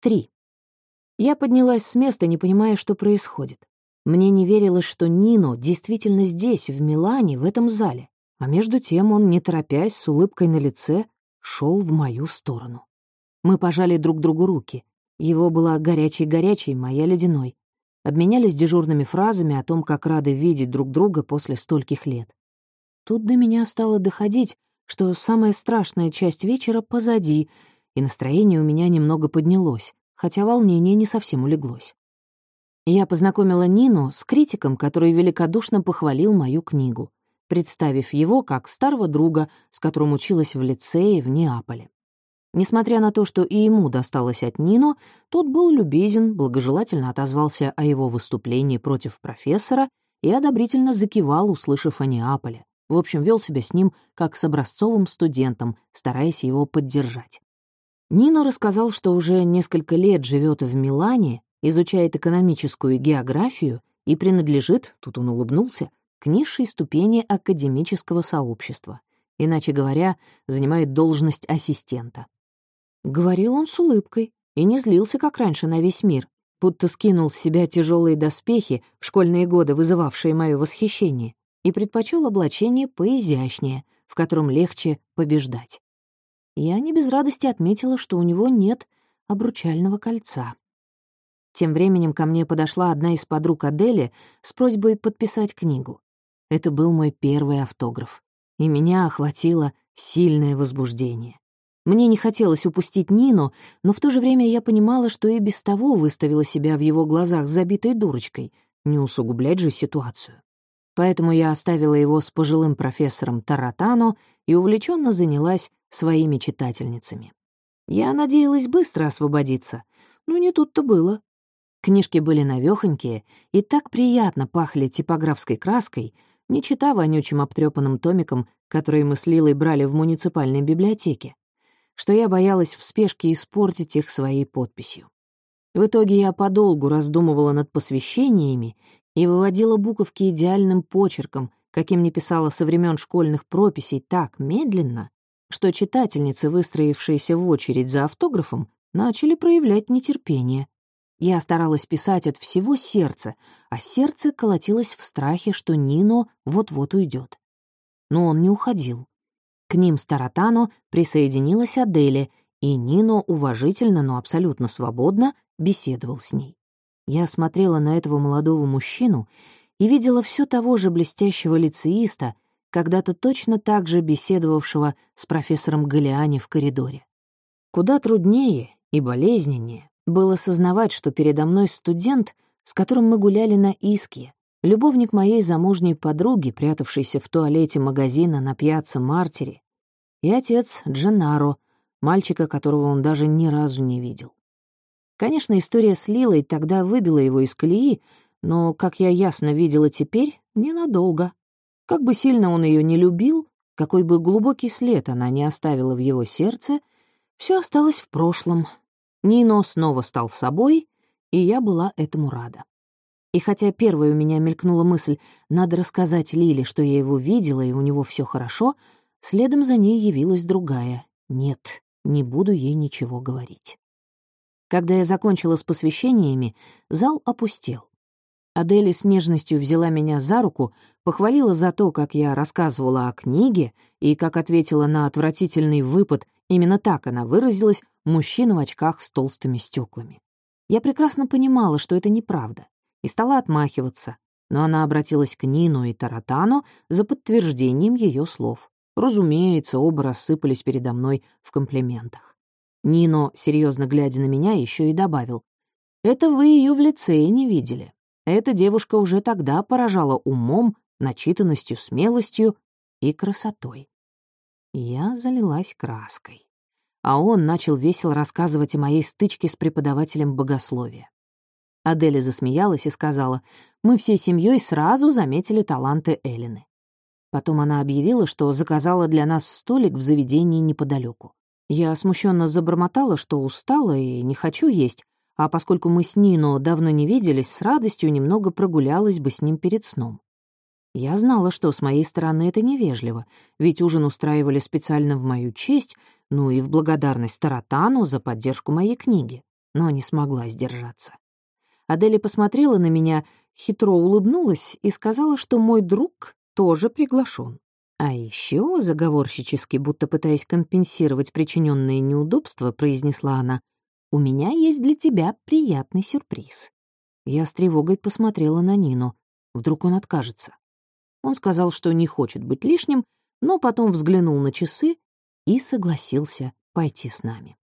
Три. Я поднялась с места, не понимая, что происходит. Мне не верилось, что Нино действительно здесь, в Милане, в этом зале. А между тем он, не торопясь, с улыбкой на лице, шел в мою сторону. Мы пожали друг другу руки. Его была горячей-горячей, моя ледяной. Обменялись дежурными фразами о том, как рады видеть друг друга после стольких лет. Тут до меня стало доходить, что самая страшная часть вечера позади, и настроение у меня немного поднялось, хотя волнение не совсем улеглось. Я познакомила Нину с критиком, который великодушно похвалил мою книгу, представив его как старого друга, с которым училась в лицее в Неаполе. Несмотря на то, что и ему досталось от Нино, тот был любезен, благожелательно отозвался о его выступлении против профессора и одобрительно закивал, услышав о Неаполе. В общем, вел себя с ним как с образцовым студентом, стараясь его поддержать. Нино рассказал, что уже несколько лет живет в Милане, изучает экономическую географию и принадлежит, тут он улыбнулся, к низшей ступени академического сообщества. Иначе говоря, занимает должность ассистента. Говорил он с улыбкой и не злился, как раньше, на весь мир, будто скинул с себя тяжелые доспехи, в школьные годы вызывавшие мое восхищение, и предпочел облачение поизящнее, в котором легче побеждать. Я не без радости отметила, что у него нет обручального кольца. Тем временем ко мне подошла одна из подруг Адели с просьбой подписать книгу. Это был мой первый автограф, и меня охватило сильное возбуждение. Мне не хотелось упустить Нину, но в то же время я понимала, что и без того выставила себя в его глазах забитой дурочкой, не усугублять же ситуацию. Поэтому я оставила его с пожилым профессором Таратано и увлеченно занялась своими читательницами. Я надеялась быстро освободиться, но не тут-то было. Книжки были навёхонькие и так приятно пахли типографской краской, не чита вонючим обтрёпанным томиком, которые мы с Лилой брали в муниципальной библиотеке что я боялась в спешке испортить их своей подписью. В итоге я подолгу раздумывала над посвящениями и выводила буковки идеальным почерком, каким не писала со времен школьных прописей так медленно, что читательницы, выстроившиеся в очередь за автографом, начали проявлять нетерпение. Я старалась писать от всего сердца, а сердце колотилось в страхе, что Нино вот-вот уйдет. Но он не уходил. К ним с Таратано присоединилась Адели, и Нино уважительно, но абсолютно свободно беседовал с ней. Я смотрела на этого молодого мужчину и видела все того же блестящего лицеиста, когда-то точно так же беседовавшего с профессором Галиани в коридоре. Куда труднее и болезненнее было сознавать, что передо мной студент, с которым мы гуляли на Иске, любовник моей замужней подруги, прятавшийся в туалете магазина на пьяце Мартире, и отец Дженаро, мальчика, которого он даже ни разу не видел. Конечно, история с Лилой тогда выбила его из колеи, но, как я ясно видела теперь, ненадолго. Как бы сильно он ее не любил, какой бы глубокий след она не оставила в его сердце, все осталось в прошлом. Нино снова стал собой, и я была этому рада. И хотя первой у меня мелькнула мысль, надо рассказать Лиле, что я его видела, и у него все хорошо, следом за ней явилась другая. Нет, не буду ей ничего говорить. Когда я закончила с посвящениями, зал опустел. Адели с нежностью взяла меня за руку, похвалила за то, как я рассказывала о книге и как ответила на отвратительный выпад, именно так она выразилась, мужчина в очках с толстыми стеклами. Я прекрасно понимала, что это неправда и стала отмахиваться, но она обратилась к Нину и Таратану за подтверждением ее слов. Разумеется, оба рассыпались передо мной в комплиментах. Нино, серьезно глядя на меня, еще и добавил. «Это вы ее в лицее не видели. Эта девушка уже тогда поражала умом, начитанностью, смелостью и красотой». Я залилась краской. А он начал весело рассказывать о моей стычке с преподавателем богословия. Аделя засмеялась и сказала, «Мы всей семьей сразу заметили таланты Эллины». Потом она объявила, что заказала для нас столик в заведении неподалеку. Я смущенно забормотала, что устала и не хочу есть, а поскольку мы с Нино давно не виделись, с радостью немного прогулялась бы с ним перед сном. Я знала, что с моей стороны это невежливо, ведь ужин устраивали специально в мою честь, ну и в благодарность Таратану за поддержку моей книги. но не смогла сдержаться. Аделя посмотрела на меня, хитро улыбнулась и сказала, что мой друг тоже приглашен. А еще заговорщически, будто пытаясь компенсировать причиненные неудобства, произнесла она, «У меня есть для тебя приятный сюрприз». Я с тревогой посмотрела на Нину. Вдруг он откажется. Он сказал, что не хочет быть лишним, но потом взглянул на часы и согласился пойти с нами.